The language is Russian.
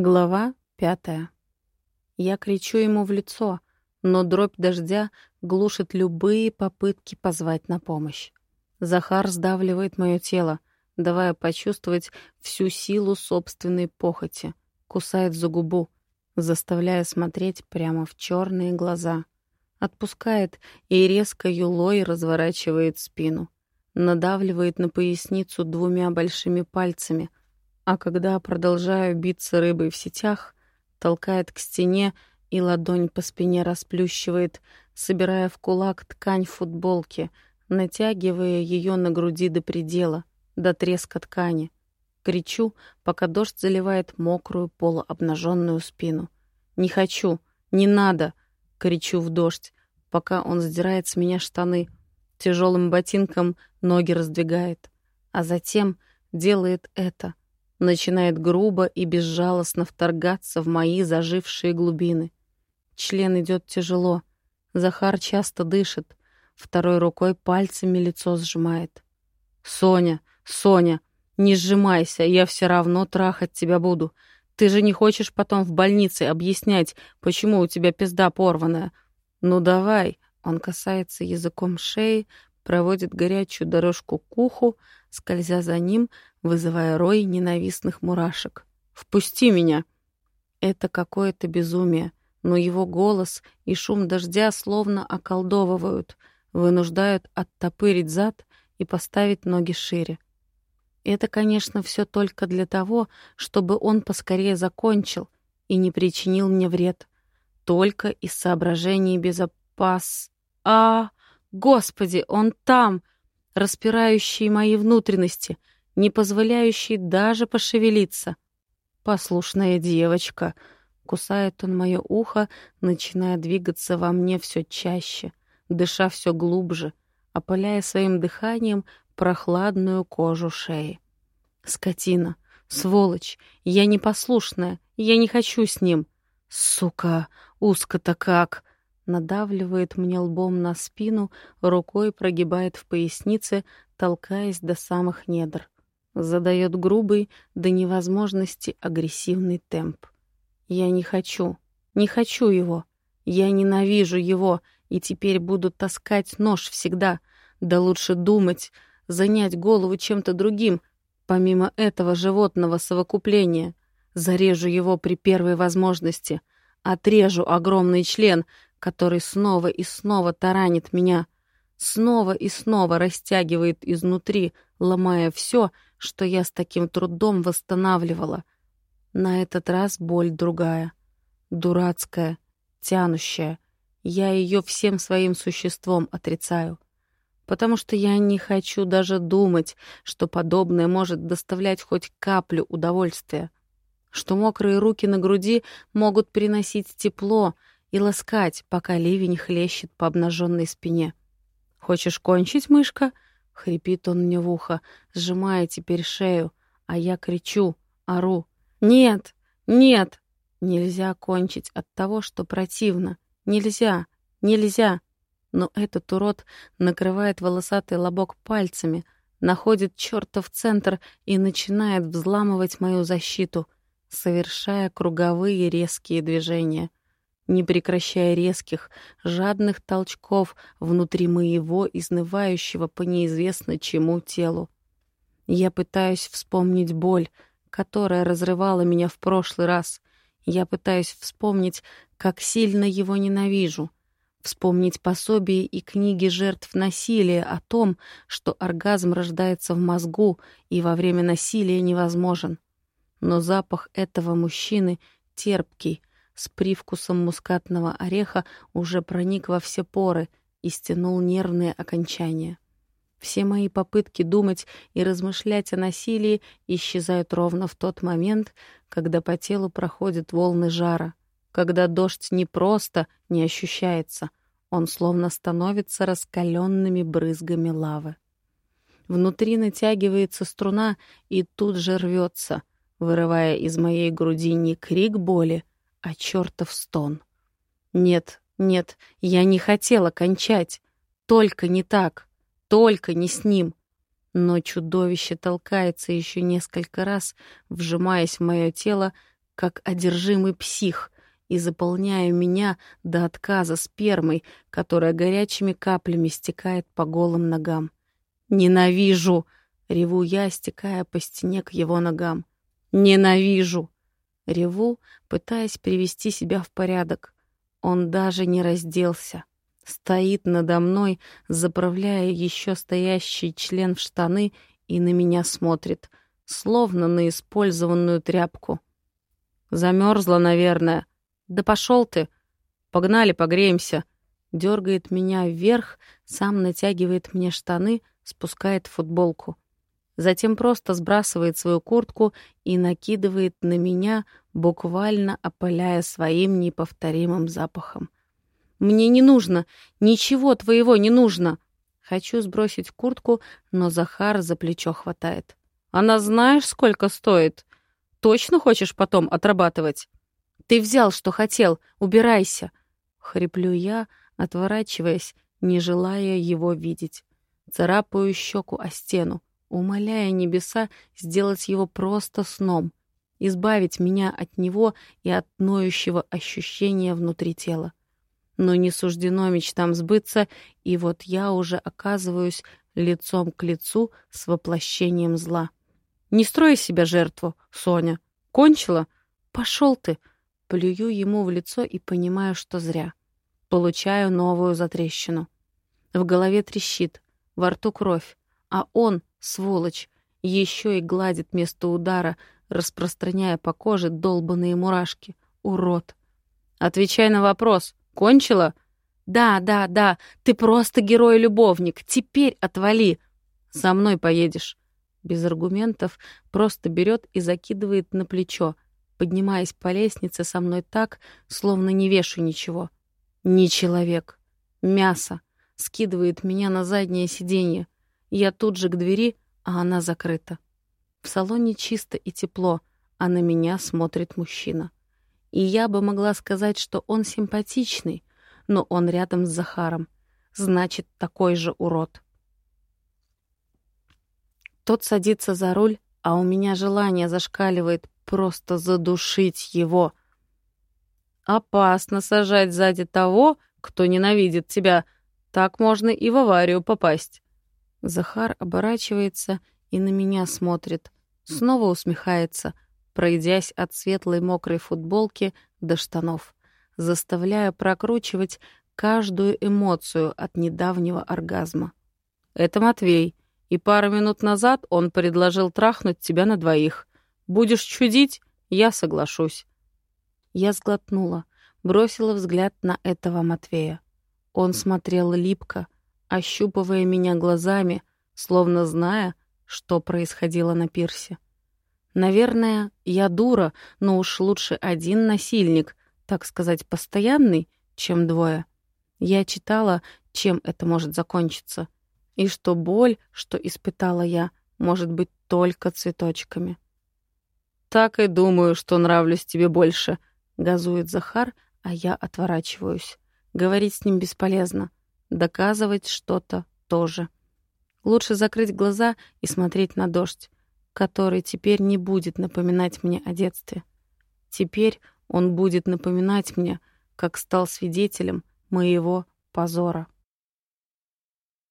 Глава пятая. Я кричу ему в лицо, но дробь дождя глушит любые попытки позвать на помощь. Захар сдавливает мое тело, давая почувствовать всю силу собственной похоти, кусает за губу, заставляя смотреть прямо в черные глаза. Отпускает и резко юлой разворачивает спину. Надавливает на поясницу двумя большими пальцами — а когда продолжаю биться рыбой в сетях, толкает к стене и ладонь по спине расплющивает, собирая в кулак ткань футболки, натягивая ее на груди до предела, до треска ткани. Кричу, пока дождь заливает мокрую полуобнаженную спину. «Не хочу! Не надо!» — кричу в дождь, пока он сдирает с меня штаны, тяжелым ботинком ноги раздвигает, а затем делает это — начинает грубо и безжалостно вторгаться в мои зажившие глубины. Член идет тяжело. Захар часто дышит, второй рукой пальцами лицо сжимает. «Соня, Соня, не сжимайся, я все равно трахать тебя буду. Ты же не хочешь потом в больнице объяснять, почему у тебя пизда порванная. Ну давай!» Он касается языком шеи, проводит горячую дорожку к уху, скользя за ним, вызывая рой ненавистных мурашек. «Впусти меня!» Это какое-то безумие, но его голос и шум дождя словно околдовывают, вынуждают оттопырить зад и поставить ноги шире. Это, конечно, все только для того, чтобы он поскорее закончил и не причинил мне вред. Только из соображений безопас... А, Господи, он там, распирающий мои внутренности — не позволяющий даже пошевелиться. «Послушная девочка», — кусает он мое ухо, начиная двигаться во мне все чаще, дыша все глубже, опаляя своим дыханием прохладную кожу шеи. «Скотина! Сволочь! Я непослушная! Я не хочу с ним!» «Сука! Узко-то как!» Надавливает мне лбом на спину, рукой прогибает в пояснице, толкаясь до самых недр задает грубый до невозможности агрессивный темп. Я не хочу, не хочу его. Я ненавижу его, и теперь буду таскать нож всегда. Да лучше думать, занять голову чем-то другим, помимо этого животного совокупления. Зарежу его при первой возможности. Отрежу огромный член, который снова и снова таранит меня. Снова и снова растягивает изнутри, ломая все, что я с таким трудом восстанавливала. На этот раз боль другая. Дурацкая, тянущая. Я ее всем своим существом отрицаю. Потому что я не хочу даже думать, что подобное может доставлять хоть каплю удовольствия. Что мокрые руки на груди могут приносить тепло и ласкать, пока ливень хлещет по обнаженной спине. «Хочешь кончить, мышка?» Хрипит он мне в ухо, сжимая теперь шею, а я кричу, ору. «Нет! Нет! Нельзя кончить от того, что противно. Нельзя! Нельзя!» Но этот урод накрывает волосатый лобок пальцами, находит чертов центр и начинает взламывать мою защиту, совершая круговые резкие движения не прекращая резких, жадных толчков внутри моего изнывающего по неизвестно чему телу. Я пытаюсь вспомнить боль, которая разрывала меня в прошлый раз. Я пытаюсь вспомнить, как сильно его ненавижу. Вспомнить пособие и книги жертв насилия о том, что оргазм рождается в мозгу и во время насилия невозможен. Но запах этого мужчины терпкий, с привкусом мускатного ореха уже проник во все поры и стянул нервные окончания. Все мои попытки думать и размышлять о насилии исчезают ровно в тот момент, когда по телу проходят волны жара, когда дождь не просто не ощущается, он словно становится раскаленными брызгами лавы. Внутри натягивается струна и тут же рвется, вырывая из моей груди не крик боли, а чертов стон. Нет, нет, я не хотела кончать. Только не так. Только не с ним. Но чудовище толкается еще несколько раз, вжимаясь в мое тело, как одержимый псих, и заполняя меня до отказа спермой, которая горячими каплями стекает по голым ногам. «Ненавижу!» — реву я, стекая по стене к его ногам. «Ненавижу!» Реву, пытаясь привести себя в порядок. Он даже не разделся. Стоит надо мной, заправляя еще стоящий член в штаны и на меня смотрит, словно на использованную тряпку. Замерзла, наверное. Да пошел ты. Погнали, погреемся. Дергает меня вверх, сам натягивает мне штаны, спускает футболку. Затем просто сбрасывает свою куртку и накидывает на меня, буквально опаляя своим неповторимым запахом. «Мне не нужно! Ничего твоего не нужно!» Хочу сбросить куртку, но Захар за плечо хватает. Она знаешь, сколько стоит? Точно хочешь потом отрабатывать? Ты взял, что хотел, убирайся. Хриплю я, отворачиваясь, не желая его видеть. Царапаю щеку о стену, умоляя небеса сделать его просто сном, избавить меня от него и от ноющего ощущения внутри тела. Но не суждено мечтам сбыться, и вот я уже оказываюсь лицом к лицу с воплощением зла. Не строй себя жертву, Соня. Кончила? Пошел ты. Плюю ему в лицо и понимаю, что зря. Получаю новую затрещину. В голове трещит, во рту кровь, а он, сволочь, еще и гладит место удара, распространяя по коже долбанные мурашки. Урод. Отвечай на вопрос. Кончила? Да, да, да. Ты просто герой-любовник. Теперь отвали. Со мной поедешь без аргументов, просто берет и закидывает на плечо, поднимаясь по лестнице со мной так, словно не вешу ничего. Не человек. Мясо. Скидывает меня на заднее сиденье. Я тут же к двери, а она закрыта. В салоне чисто и тепло, а на меня смотрит мужчина. И я бы могла сказать, что он симпатичный, но он рядом с Захаром. Значит, такой же урод. Тот садится за руль, а у меня желание зашкаливает просто задушить его. Опасно сажать сзади того, кто ненавидит тебя. Так можно и в аварию попасть. Захар оборачивается и на меня смотрит. Снова усмехается, пройдясь от светлой мокрой футболки до штанов, заставляя прокручивать каждую эмоцию от недавнего оргазма. Это Матвей — и пару минут назад он предложил трахнуть тебя на двоих. Будешь чудить, я соглашусь». Я сглотнула, бросила взгляд на этого Матвея. Он смотрел липко, ощупывая меня глазами, словно зная, что происходило на пирсе. Наверное, я дура, но уж лучше один насильник, так сказать, постоянный, чем двое. Я читала, чем это может закончиться — и что боль, что испытала я, может быть только цветочками. «Так и думаю, что нравлюсь тебе больше», — газует Захар, а я отворачиваюсь. Говорить с ним бесполезно. Доказывать что-то тоже. Лучше закрыть глаза и смотреть на дождь, который теперь не будет напоминать мне о детстве. Теперь он будет напоминать мне, как стал свидетелем моего позора.